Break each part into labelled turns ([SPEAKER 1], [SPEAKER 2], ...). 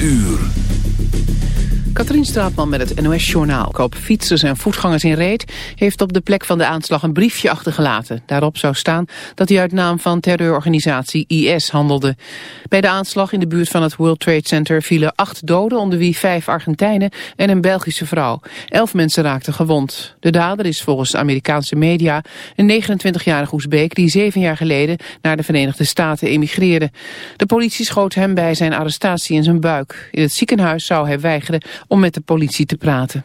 [SPEAKER 1] uur.
[SPEAKER 2] Katrien Straatman met het NOS-journaal. Op fietsers en voetgangers in Reet heeft op de plek van de aanslag een briefje achtergelaten. Daarop zou staan dat hij uit naam van terreurorganisatie IS handelde. Bij de aanslag in de buurt van het World Trade Center vielen acht doden, onder wie vijf Argentijnen en een Belgische vrouw. Elf mensen raakten gewond. De dader is volgens Amerikaanse media een 29-jarige Oezbeek die zeven jaar geleden naar de Verenigde Staten emigreerde. De politie schoot hem bij zijn arrestatie in zijn buik. In het ziekenhuis zou hij weigeren om met de politie te praten.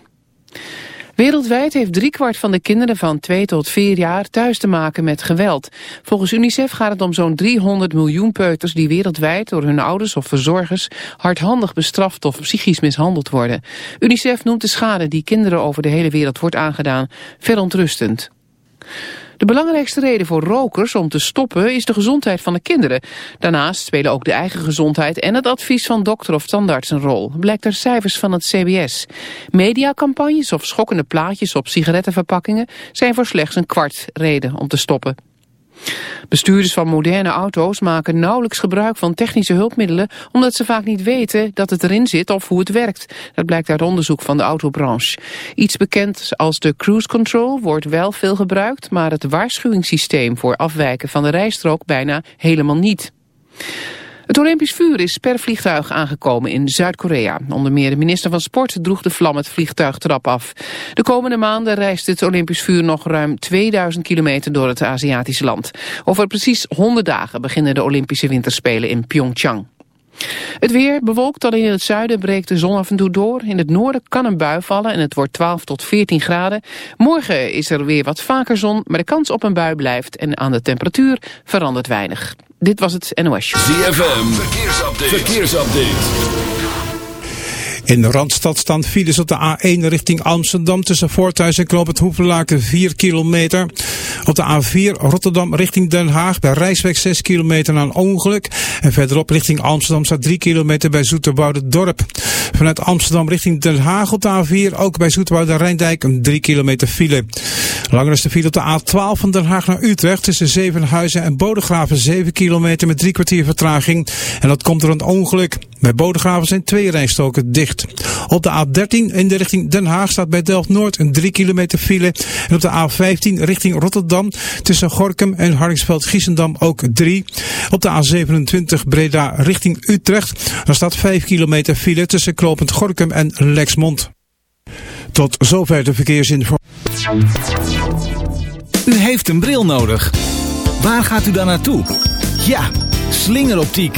[SPEAKER 2] Wereldwijd heeft driekwart van de kinderen van 2 tot 4 jaar thuis te maken met geweld. Volgens UNICEF gaat het om zo'n 300 miljoen peuters die wereldwijd door hun ouders of verzorgers hardhandig bestraft of psychisch mishandeld worden. UNICEF noemt de schade die kinderen over de hele wereld wordt aangedaan verontrustend. De belangrijkste reden voor rokers om te stoppen is de gezondheid van de kinderen. Daarnaast spelen ook de eigen gezondheid en het advies van dokter of tandarts een rol, blijkt uit cijfers van het CBS. Mediacampagnes of schokkende plaatjes op sigarettenverpakkingen zijn voor slechts een kwart reden om te stoppen. Bestuurders van moderne auto's maken nauwelijks gebruik van technische hulpmiddelen omdat ze vaak niet weten dat het erin zit of hoe het werkt. Dat blijkt uit onderzoek van de autobranche. Iets bekend als de cruise control wordt wel veel gebruikt, maar het waarschuwingssysteem voor afwijken van de rijstrook bijna helemaal niet. Het Olympisch vuur is per vliegtuig aangekomen in Zuid-Korea. Onder meer de minister van Sport droeg de vlam het vliegtuigtrap af. De komende maanden reist het Olympisch vuur nog ruim 2000 kilometer door het Aziatische land. Over precies 100 dagen beginnen de Olympische Winterspelen in Pyeongchang. Het weer bewolkt, al in het zuiden breekt de zon af en toe door. In het noorden kan een bui vallen en het wordt 12 tot 14 graden. Morgen is er weer wat vaker zon, maar de kans op een bui blijft... en aan de temperatuur verandert weinig. Dit was het NOS
[SPEAKER 1] ZFM, verkeersupdate. verkeersupdate.
[SPEAKER 3] In de Randstad staan files op de A1 richting Amsterdam tussen Voorthuis en Knoop het Hoevenlaken 4 kilometer. Op de A4 Rotterdam richting Den Haag bij Rijsweg 6 kilometer na een ongeluk. En verderop richting Amsterdam staat 3 kilometer bij Zoeterwoude Dorp. Vanuit Amsterdam richting Den Haag op de A4 ook bij Zoeterwoude Rijndijk een 3 kilometer file. Langer is de file op de A12 van Den Haag naar Utrecht tussen Zevenhuizen en Bodegraven 7 kilometer met drie kwartier vertraging. En dat komt door een ongeluk. Bij Bodegraven zijn twee rijstoken dicht. Op de A13 in de richting Den Haag staat bij Delft-Noord een 3 kilometer file. En op de A15 richting Rotterdam tussen Gorkum en Hardingsveld-Giessendam ook 3. Op de A27 Breda richting Utrecht. Daar staat 5 kilometer file tussen Klopend Gorkum en Lexmond. Tot zover de verkeersinformatie.
[SPEAKER 4] U heeft een bril nodig. Waar gaat u dan naartoe? Ja, slingeroptiek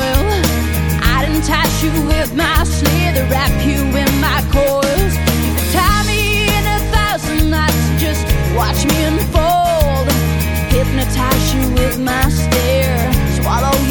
[SPEAKER 5] Entice you with my slither, wrap you in my coils. Tie me in a thousand knots, just watch me unfold. Hypnotize you with my stare, swallow you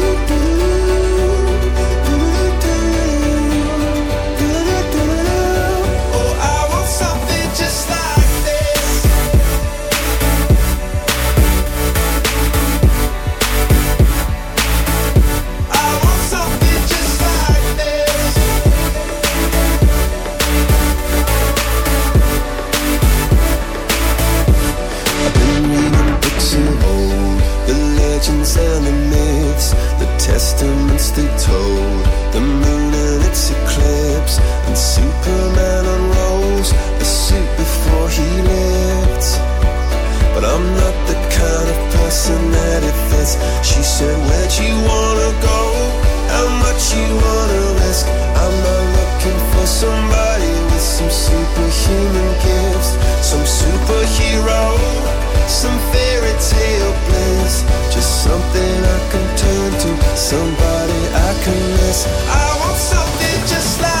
[SPEAKER 6] Testaments they told, the moon and its eclipse, and Superman unrolls suit before he. But I'm not the kind of person that it fits. She said, Where'd you wanna go? How much you wanna risk? I'm not looking for somebody with some superhuman gifts, some superhero, some bliss. Just something I can turn to, somebody. I want something just like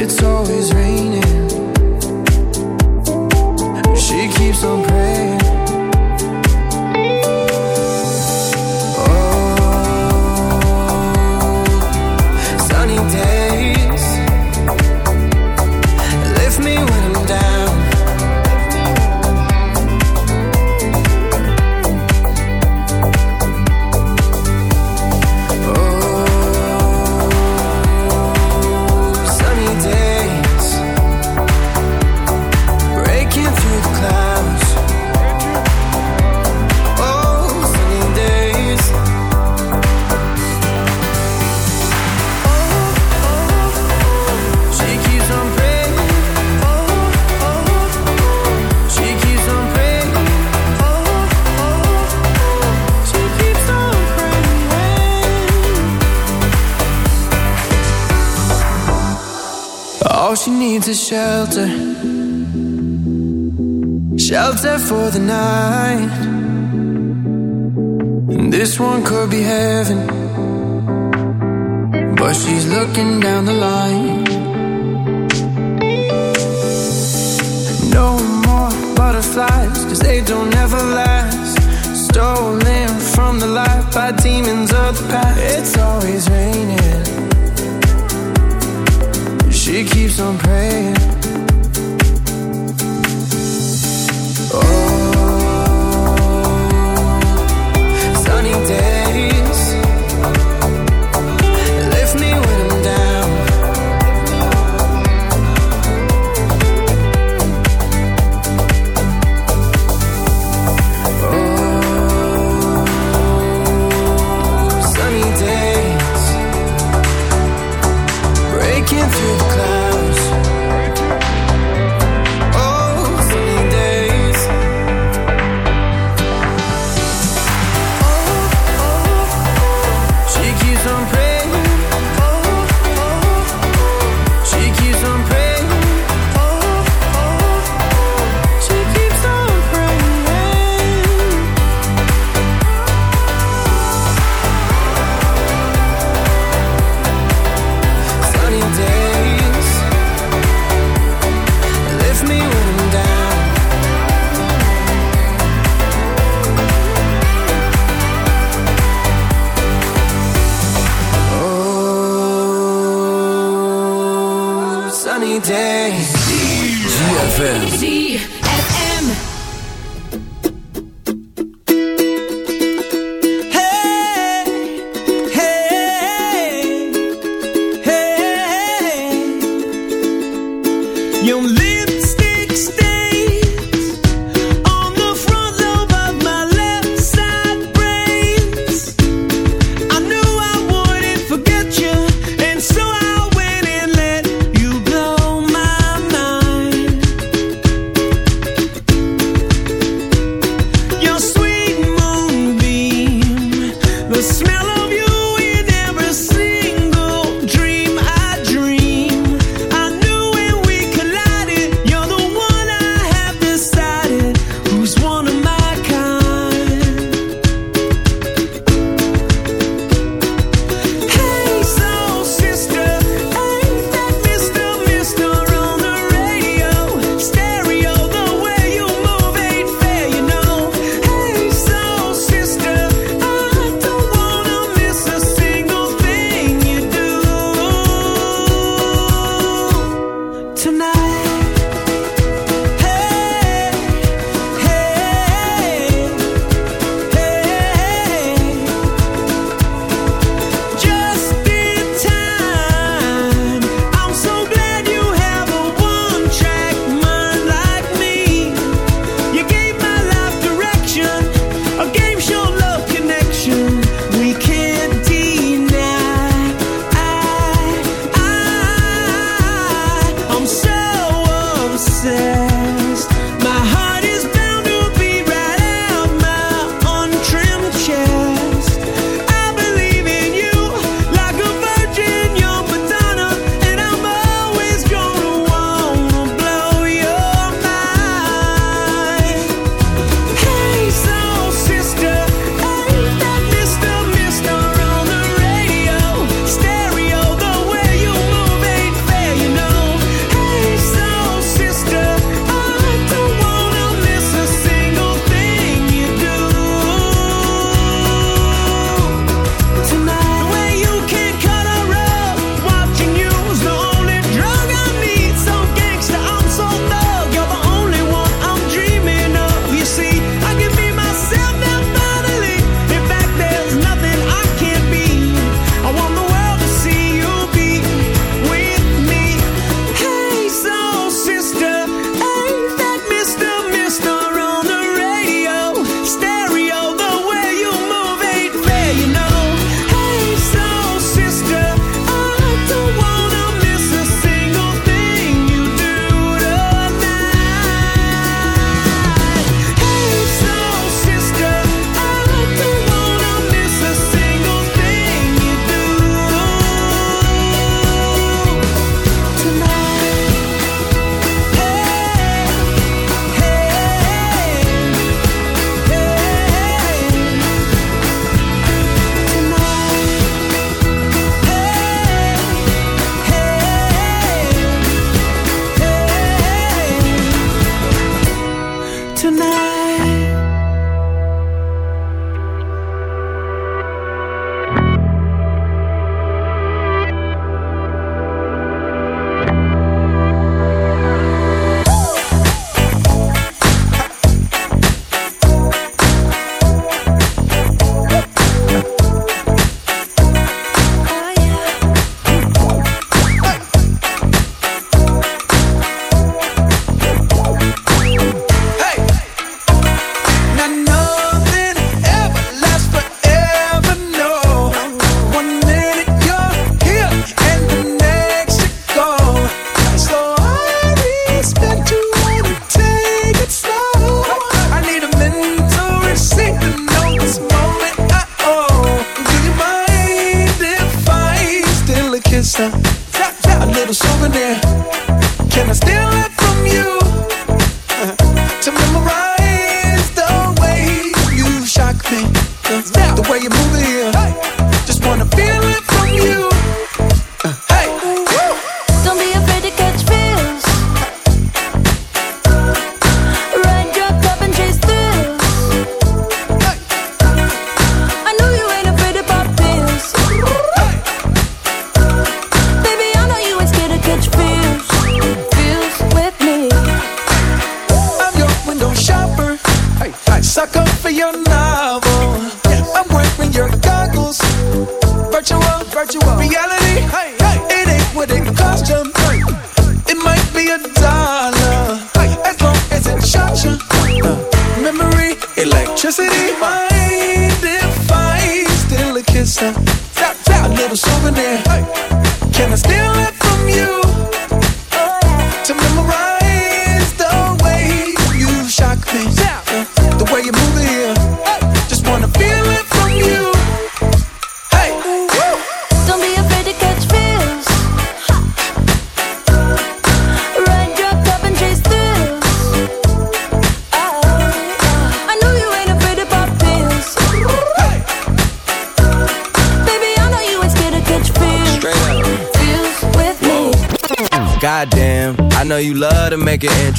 [SPEAKER 7] it's always raining. She keeps on praying. for the night.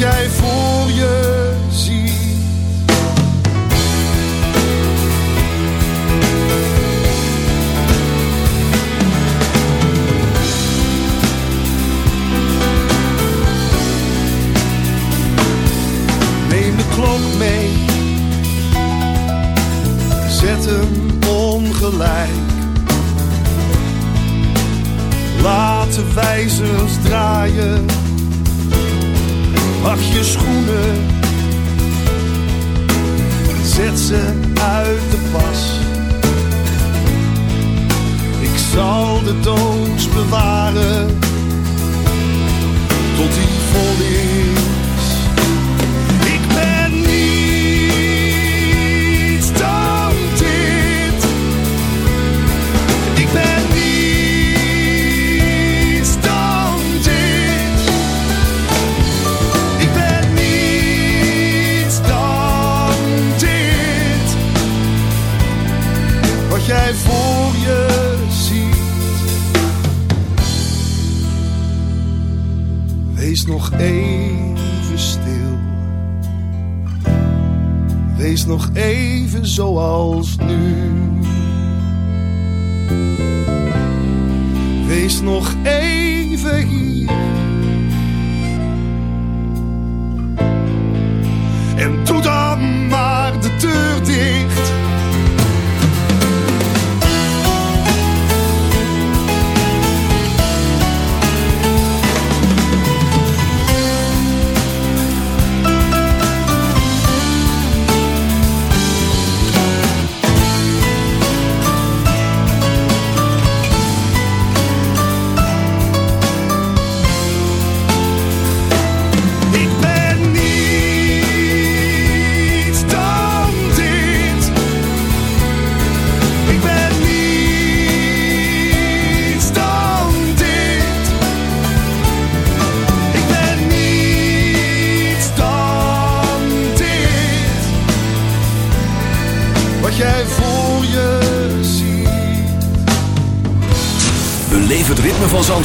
[SPEAKER 8] jij voor je de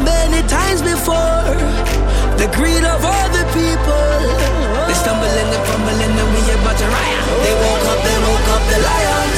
[SPEAKER 9] many times before. The greed of all the people. They stumbling and fumbling and we about to riot. They woke up, they woke up the lions.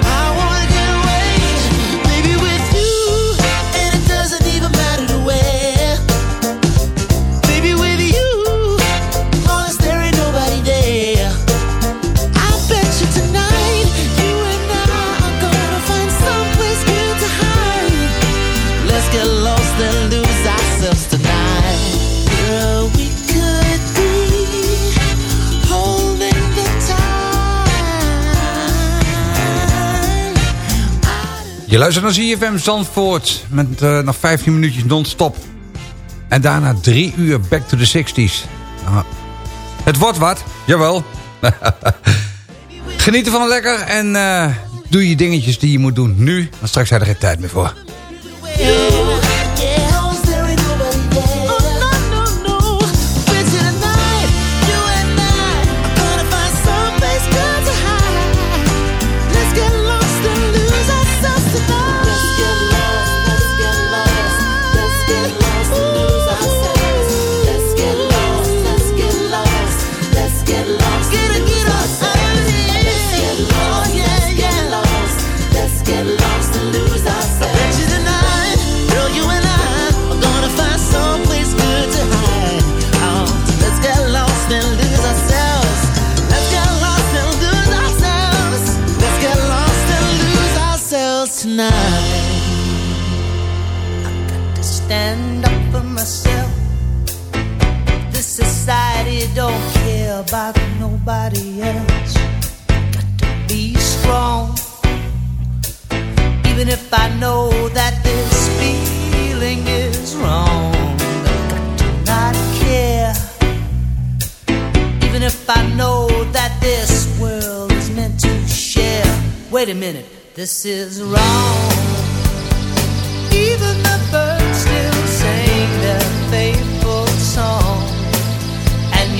[SPEAKER 9] Je luistert naar ZFM Zandvoort met eh, nog 15 minuutjes non-stop. En daarna drie uur back to the 60s. Nou, het wordt wat, jawel. Geniet ervan lekker en eh, doe je dingetjes die je moet doen nu. Want straks heb je er geen tijd meer voor.
[SPEAKER 10] About nobody else. Got to be strong. Even if I know that this feeling is wrong, got to not care. Even if I know that this world is meant to share. Wait a minute, this is wrong.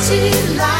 [SPEAKER 10] te.